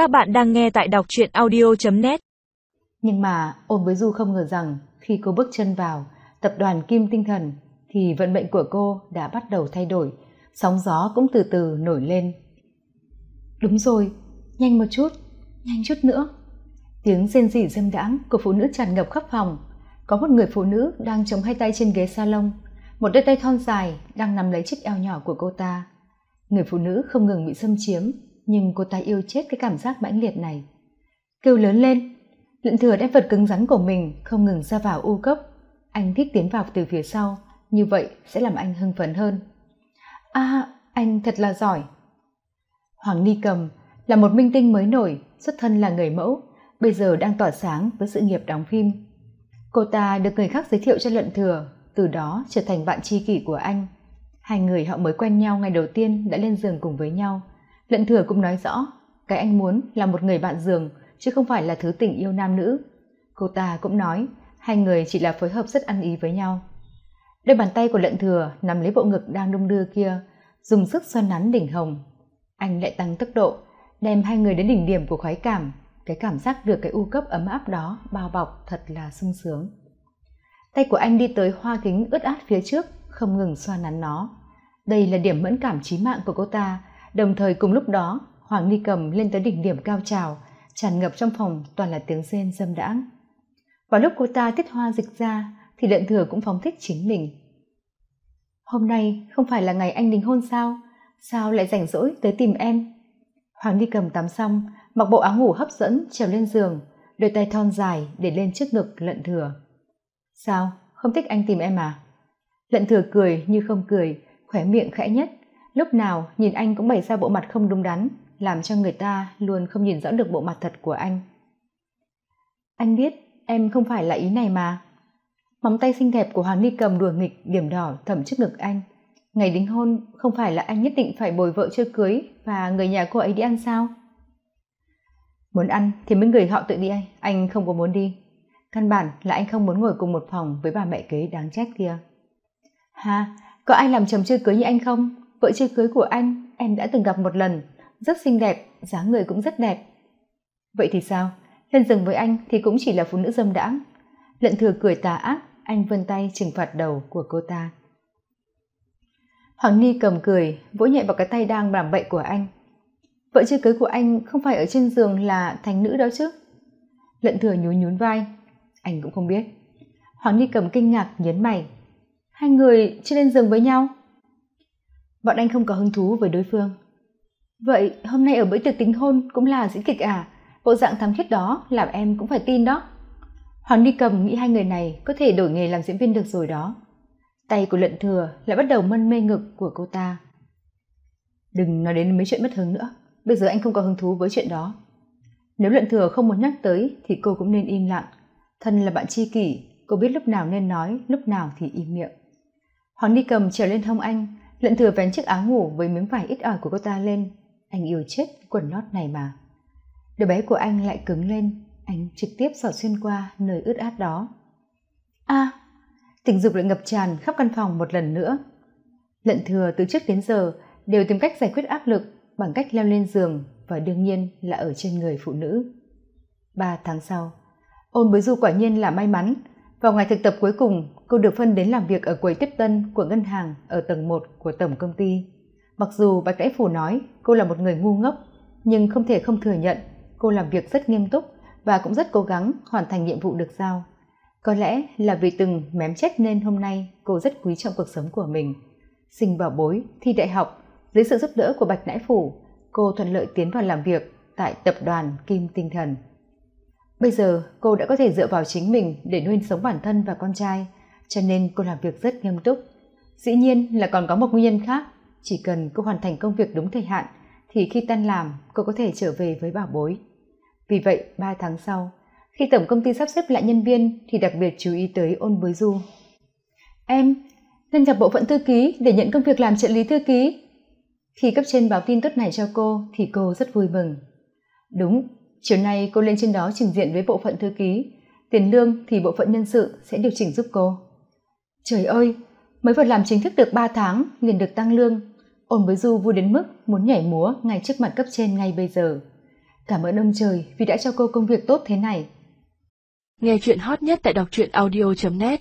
Các bạn đang nghe tại đọc truyện audio.net Nhưng mà ôn với Du không ngờ rằng khi cô bước chân vào tập đoàn Kim Tinh Thần thì vận mệnh của cô đã bắt đầu thay đổi, sóng gió cũng từ từ nổi lên. Đúng rồi, nhanh một chút, nhanh chút nữa. Tiếng rên rỉ dâm đãng của phụ nữ tràn ngập khắp phòng. Có một người phụ nữ đang chống hai tay trên ghế salon, một đôi tay thon dài đang nắm lấy chiếc eo nhỏ của cô ta. Người phụ nữ không ngừng bị xâm chiếm, nhưng cô ta yêu chết cái cảm giác mãnh liệt này. Kêu lớn lên, lận thừa đem vật cứng rắn của mình không ngừng ra vào u cốc. Anh thích tiến vào từ phía sau, như vậy sẽ làm anh hưng phấn hơn. À, anh thật là giỏi. Hoàng Ni Cầm là một minh tinh mới nổi, xuất thân là người mẫu, bây giờ đang tỏa sáng với sự nghiệp đóng phim. Cô ta được người khác giới thiệu cho lận thừa, từ đó trở thành bạn tri kỷ của anh. Hai người họ mới quen nhau ngày đầu tiên đã lên giường cùng với nhau. Lận thừa cũng nói rõ, cái anh muốn là một người bạn giường, chứ không phải là thứ tình yêu nam nữ. Cô ta cũng nói, hai người chỉ là phối hợp rất ăn ý với nhau. Đôi bàn tay của lận thừa nắm lấy bộ ngực đang đung đưa kia, dùng sức xoăn nắn đỉnh hồng. Anh lại tăng tốc độ, đem hai người đến đỉnh điểm của khoái cảm, cái cảm giác được cái u cấp ấm áp đó bao bọc thật là sung sướng. Tay của anh đi tới hoa kính ướt át phía trước, không ngừng xoa nắn nó. Đây là điểm mẫn cảm trí mạng của cô ta, đồng thời cùng lúc đó, Hoàng Ni Cầm lên tới đỉnh điểm cao trào, tràn ngập trong phòng toàn là tiếng rên dâm đãng. Vào lúc cô ta tiết hoa dịch ra, thì lận thừa cũng phóng thích chính mình. Hôm nay không phải là ngày anh đính hôn sao? Sao lại rảnh rỗi tới tìm em? Hoàng Ni Cầm tắm xong, mặc bộ áo ngủ hấp dẫn trèo lên giường, đôi tay thon dài để lên trước ngực lận thừa. Sao, không thích anh tìm em à? Lận thừa cười như không cười, khóe miệng khẽ nhất, lúc nào nhìn anh cũng bày ra bộ mặt không đúng đắn, làm cho người ta luôn không nhìn rõ được bộ mặt thật của anh. Anh biết em không phải là ý này mà. Móng tay xinh đẹp của Hoàng Ni cầm đùa nghịch điểm đỏ thẩm trước ngực anh. Ngày đính hôn không phải là anh nhất định phải bồi vợ chưa cưới và người nhà cô ấy đi ăn sao? Muốn ăn thì mấy người họ tự đi anh, anh không có muốn đi. Căn bản là anh không muốn ngồi cùng một phòng với bà mẹ kế đáng trách kia. Ha, có ai làm chồng chưa cưới như anh không? Vợ chưa cưới của anh, em đã từng gặp một lần, rất xinh đẹp, dáng người cũng rất đẹp. Vậy thì sao? Lên giường với anh thì cũng chỉ là phụ nữ dâm đãng. Lận thừa cười tà ác, anh vươn tay trừng phạt đầu của cô ta. Hoàng Ni cầm cười, vỗ nhẹ vào cái tay đang làm bậy của anh. Vợ chưa cưới của anh không phải ở trên giường là thành nữ đó chứ? Lận thừa nhún nhún vai, anh cũng không biết. Hoàng Ni cầm kinh ngạc nhấn mày. Hai người chưa lên giường với nhau? Bọn anh không có hứng thú với đối phương. Vậy hôm nay ở bữa tiệc tính hôn cũng là diễn kịch à? Bộ dạng thắm thiết đó làm em cũng phải tin đó. Hoàng Ni cầm nghĩ hai người này có thể đổi nghề làm diễn viên được rồi đó. Tay của lận thừa lại bắt đầu mân mê ngực của cô ta. Đừng nói đến mấy chuyện bất hứng nữa. Bây giờ anh không có hứng thú với chuyện đó. Nếu lận thừa không muốn nhắc tới thì cô cũng nên im lặng. Thân là bạn tri kỷ, cô biết lúc nào nên nói, lúc nào thì im miệng. Hoàng Ni cầm trèo lên hông anh, lận thừa vén chiếc áo ngủ với miếng vải ít ỏi của cô ta lên. Anh yêu chết quần lót này mà. Đứa bé của anh lại cứng lên, anh trực tiếp xỏ xuyên qua nơi ướt át đó. A, à, tình dục lại ngập tràn khắp căn phòng một lần nữa. Lận thừa từ trước đến giờ đều tìm cách giải quyết áp lực bằng cách leo lên giường và đương nhiên là ở trên người phụ nữ. Ba tháng sau, ôn bới du quả nhiên là may mắn. Vào ngày thực tập cuối cùng, cô được phân đến làm việc ở quầy tiếp tân của ngân hàng ở tầng 1 của tổng công ty. Mặc dù Bạch Đãi Phủ nói cô là một người ngu ngốc, nhưng không thể không thừa nhận cô làm việc rất nghiêm túc và cũng rất cố gắng hoàn thành nhiệm vụ được giao. Có lẽ là vì từng mém chết nên hôm nay cô rất quý trọng cuộc sống của mình. Sinh bảo bối, thi đại học, dưới sự giúp đỡ của Bạch Nãi Phủ, cô thuận lợi tiến vào làm việc tại tập đoàn Kim Tinh Thần. Bây giờ cô đã có thể dựa vào chính mình để nuôi sống bản thân và con trai, cho nên cô làm việc rất nghiêm túc. Dĩ nhiên là còn có một nguyên nhân khác, chỉ cần cô hoàn thành công việc đúng thời hạn thì khi tan làm cô có thể trở về với bảo bối. Vì vậy, ba tháng sau, khi tổng công ty sắp xếp lại nhân viên thì đặc biệt chú ý tới ôn bối du. Em, nên gặp bộ phận thư ký để nhận công việc làm trợ lý thư ký. Khi cấp trên báo tin tốt này cho cô thì cô rất vui mừng. Đúng, chiều nay cô lên trên đó trình diện với bộ phận thư ký, tiền lương thì bộ phận nhân sự sẽ điều chỉnh giúp cô. Trời ơi, mới vừa làm chính thức được ba tháng liền được tăng lương. Ôn với du vui đến mức muốn nhảy múa ngay trước mặt cấp trên ngay bây giờ cảm ơn ông trời vì đã cho cô công việc tốt thế này Nghe chuyện hot nhất tại đọc truyện audio.net